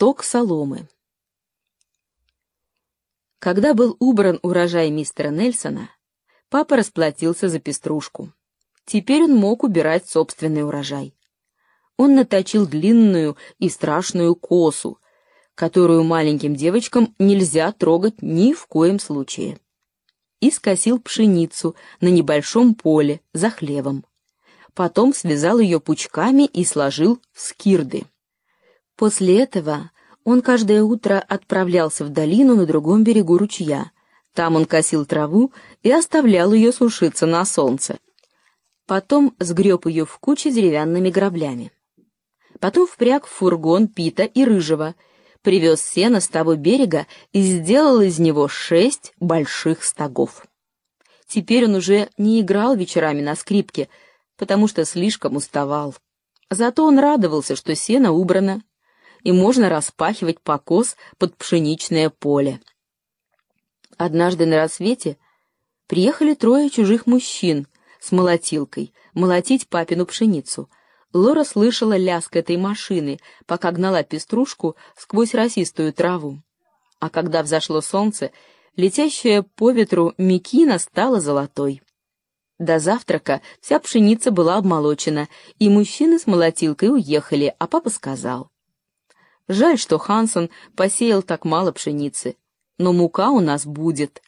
Сток соломы. Когда был убран урожай мистера Нельсона, папа расплатился за пеструшку. Теперь он мог убирать собственный урожай. Он наточил длинную и страшную косу, которую маленьким девочкам нельзя трогать ни в коем случае. И скосил пшеницу на небольшом поле за хлевом. Потом связал ее пучками и сложил в скирды. После этого он каждое утро отправлялся в долину на другом берегу ручья. Там он косил траву и оставлял ее сушиться на солнце. Потом сгреб ее в куче деревянными граблями. Потом впряг в фургон Пита и Рыжего, привез сено с того берега и сделал из него шесть больших стогов. Теперь он уже не играл вечерами на скрипке, потому что слишком уставал. Зато он радовался, что сено убрано, и можно распахивать покос под пшеничное поле. Однажды на рассвете приехали трое чужих мужчин с молотилкой молотить папину пшеницу — Лора слышала лязг этой машины, пока гнала пеструшку сквозь росистую траву. А когда взошло солнце, летящая по ветру мекина стала золотой. До завтрака вся пшеница была обмолочена, и мужчины с молотилкой уехали, а папа сказал. «Жаль, что Хансон посеял так мало пшеницы, но мука у нас будет,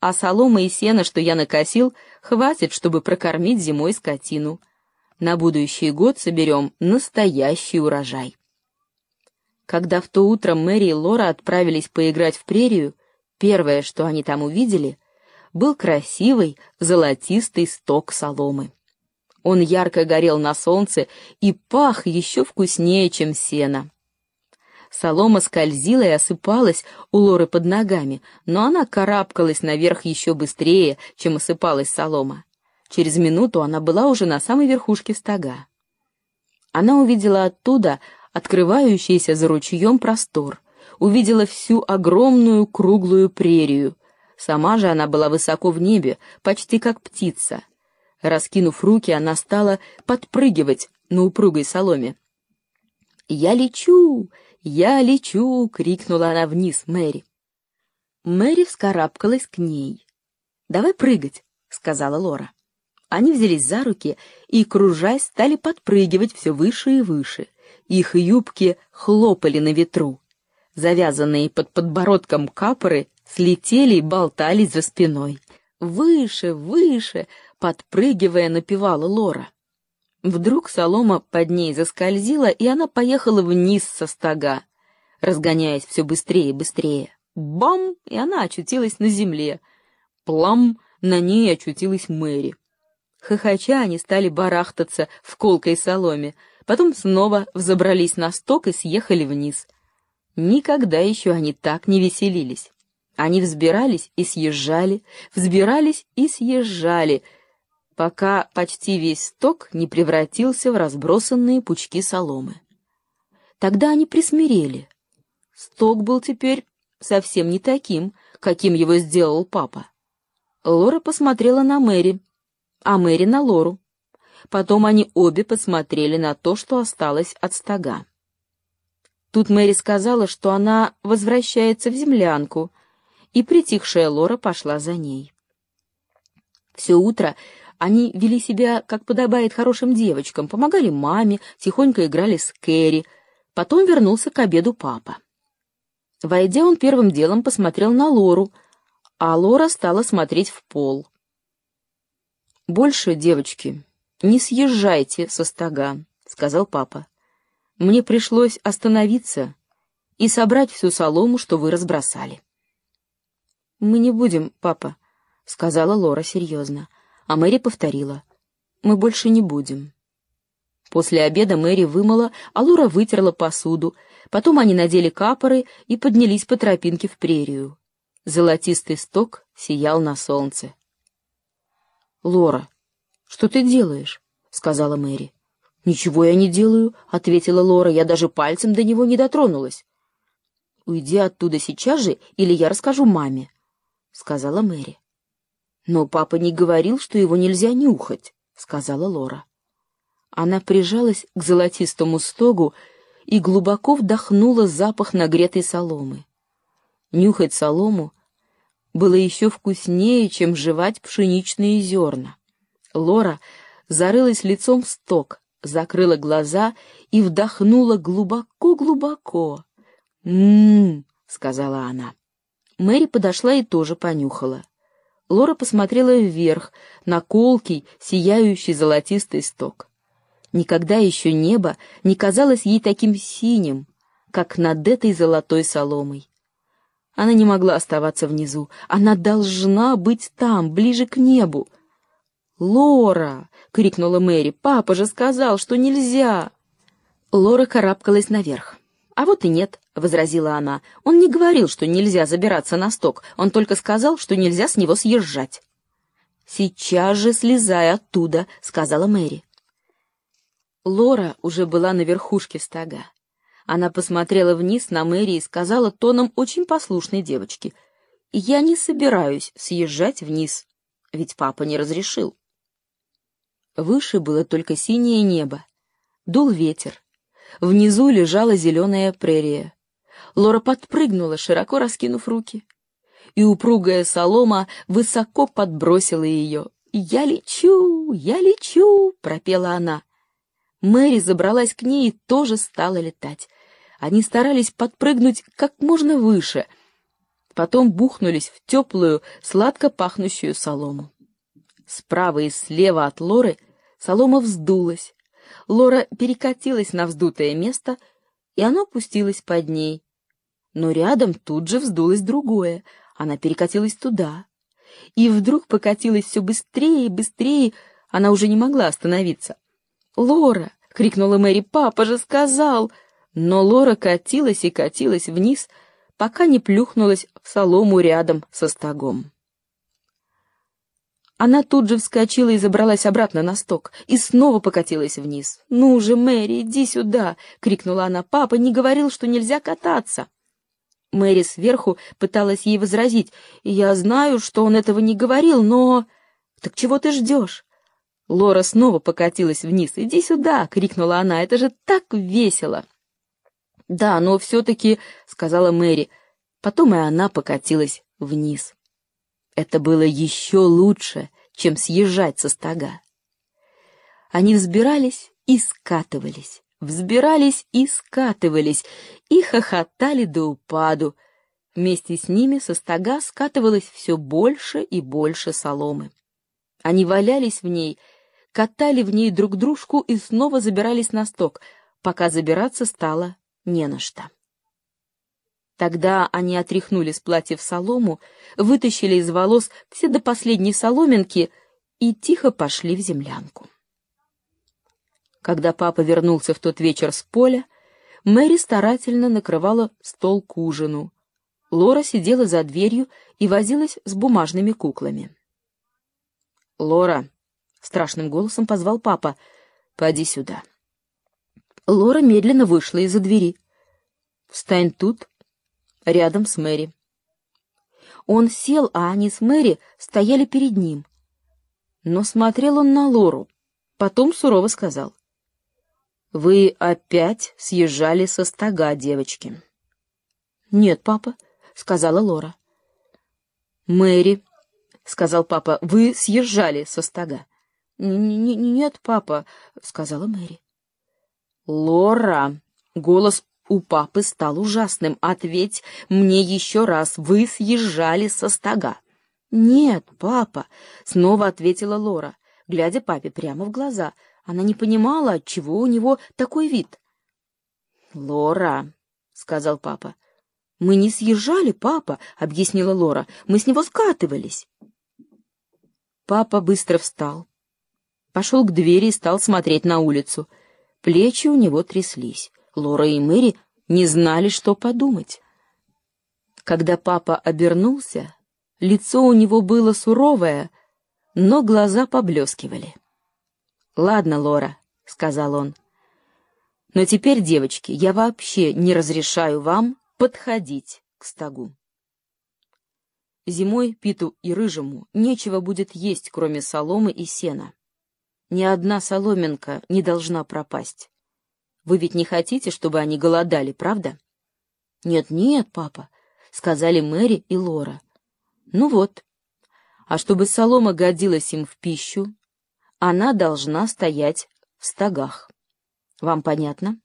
а солома и сена, что я накосил, хватит, чтобы прокормить зимой скотину». На будущий год соберем настоящий урожай. Когда в то утро Мэри и Лора отправились поиграть в прерию, первое, что они там увидели, был красивый золотистый сток соломы. Он ярко горел на солнце и пах еще вкуснее, чем сено. Солома скользила и осыпалась у Лоры под ногами, но она карабкалась наверх еще быстрее, чем осыпалась солома. Через минуту она была уже на самой верхушке стога. Она увидела оттуда открывающийся за ручьем простор, увидела всю огромную круглую прерию. Сама же она была высоко в небе, почти как птица. Раскинув руки, она стала подпрыгивать на упругой соломе. «Я лечу! Я лечу!» — крикнула она вниз Мэри. Мэри вскарабкалась к ней. «Давай прыгать», — сказала Лора. Они взялись за руки и, кружась, стали подпрыгивать все выше и выше. Их юбки хлопали на ветру. Завязанные под подбородком капоры слетели и болтались за спиной. Выше, выше, подпрыгивая, напевала Лора. Вдруг солома под ней заскользила, и она поехала вниз со стога, разгоняясь все быстрее и быстрее. Бам! И она очутилась на земле. Плам! На ней очутилась Мэри. Хохоча они стали барахтаться в колкой соломе, потом снова взобрались на сток и съехали вниз. Никогда еще они так не веселились. Они взбирались и съезжали, взбирались и съезжали, пока почти весь сток не превратился в разбросанные пучки соломы. Тогда они присмирели. Сток был теперь совсем не таким, каким его сделал папа. Лора посмотрела на Мэри, а Мэри на Лору. Потом они обе посмотрели на то, что осталось от стога. Тут Мэри сказала, что она возвращается в землянку, и притихшая Лора пошла за ней. Все утро они вели себя, как подобает хорошим девочкам, помогали маме, тихонько играли с Кэрри. Потом вернулся к обеду папа. Войдя, он первым делом посмотрел на Лору, а Лора стала смотреть в пол. «Больше, девочки, не съезжайте со стога», — сказал папа. «Мне пришлось остановиться и собрать всю солому, что вы разбросали». «Мы не будем, папа», — сказала Лора серьезно, а Мэри повторила. «Мы больше не будем». После обеда Мэри вымыла, а Лора вытерла посуду. Потом они надели капоры и поднялись по тропинке в прерию. Золотистый сток сиял на солнце. «Лора, что ты делаешь?» — сказала Мэри. «Ничего я не делаю», — ответила Лора. «Я даже пальцем до него не дотронулась». «Уйди оттуда сейчас же, или я расскажу маме», — сказала Мэри. «Но папа не говорил, что его нельзя нюхать», — сказала Лора. Она прижалась к золотистому стогу и глубоко вдохнула запах нагретой соломы. Нюхать солому было еще вкуснее, чем жевать пшеничные зерна. Лора зарылась лицом в сток, закрыла глаза и вдохнула глубоко-глубоко. «М-м-м», сказала она. Мэри подошла и тоже понюхала. Лора посмотрела вверх, на колкий, сияющий золотистый сток. Никогда еще небо не казалось ей таким синим, как над этой золотой соломой. Она не могла оставаться внизу. Она должна быть там, ближе к небу. «Лора!» — крикнула Мэри. «Папа же сказал, что нельзя!» Лора карабкалась наверх. «А вот и нет», — возразила она. «Он не говорил, что нельзя забираться на сток. Он только сказал, что нельзя с него съезжать». «Сейчас же слезай оттуда», — сказала Мэри. Лора уже была на верхушке стога. Она посмотрела вниз на Мэри и сказала тоном очень послушной девочки. «Я не собираюсь съезжать вниз, ведь папа не разрешил». Выше было только синее небо. Дул ветер. Внизу лежала зеленая прерия. Лора подпрыгнула, широко раскинув руки. И упругая солома высоко подбросила ее. «Я лечу, я лечу!» — пропела она. Мэри забралась к ней и тоже стала летать. Они старались подпрыгнуть как можно выше, потом бухнулись в теплую, сладко пахнущую солому. Справа и слева от Лоры солома вздулась. Лора перекатилась на вздутое место, и оно опустилось под ней. Но рядом тут же вздулось другое, она перекатилась туда. И вдруг покатилась все быстрее и быстрее, она уже не могла остановиться. «Лора!» — крикнула Мэри. «Папа же сказал!» Но Лора катилась и катилась вниз, пока не плюхнулась в солому рядом со стогом. Она тут же вскочила и забралась обратно на сток, и снова покатилась вниз. «Ну же, Мэри, иди сюда!» — крикнула она. «Папа не говорил, что нельзя кататься!» Мэри сверху пыталась ей возразить. «Я знаю, что он этого не говорил, но...» «Так чего ты ждешь?» Лора снова покатилась вниз. «Иди сюда!» — крикнула она. «Это же так весело!» «Да, но все-таки...» — сказала Мэри. Потом и она покатилась вниз. Это было еще лучше, чем съезжать со стога. Они взбирались и скатывались, взбирались и скатывались, и хохотали до упаду. Вместе с ними со стога скатывалось все больше и больше соломы. Они валялись в ней — катали в ней друг дружку и снова забирались на сток, пока забираться стало не на что. Тогда они отряхнули с платьев солому, вытащили из волос все до последней соломинки и тихо пошли в землянку. Когда папа вернулся в тот вечер с поля, Мэри старательно накрывала стол к ужину. Лора сидела за дверью и возилась с бумажными куклами. «Лора», страшным голосом позвал папа. «Поди сюда». Лора медленно вышла из-за двери. «Встань тут, рядом с Мэри». Он сел, а они с Мэри стояли перед ним. Но смотрел он на Лору, потом сурово сказал. «Вы опять съезжали со стога, девочки». «Нет, папа», — сказала Лора. «Мэри», — сказал папа, — «вы съезжали со стога». «Нет, папа», — сказала Мэри. «Лора!» — голос у папы стал ужасным. «Ответь мне еще раз, вы съезжали со стога». «Нет, папа», — снова ответила Лора, глядя папе прямо в глаза. Она не понимала, отчего у него такой вид. «Лора», — сказал папа. «Мы не съезжали, папа», — объяснила Лора. «Мы с него скатывались». Папа быстро встал, пошел к двери и стал смотреть на улицу. Плечи у него тряслись. Лора и Мэри не знали, что подумать. Когда папа обернулся, лицо у него было суровое, но глаза поблескивали. «Ладно, Лора», — сказал он, — «но теперь, девочки, я вообще не разрешаю вам подходить к стогу». Зимой Питу и Рыжему нечего будет есть, кроме соломы и сена. Ни одна соломинка не должна пропасть. Вы ведь не хотите, чтобы они голодали, правда? Нет-нет, папа, сказали Мэри и Лора. Ну вот. А чтобы солома годилась им в пищу, она должна стоять в стогах. Вам понятно?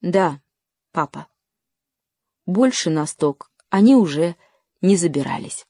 Да, папа. Больше на сток они уже не забирались.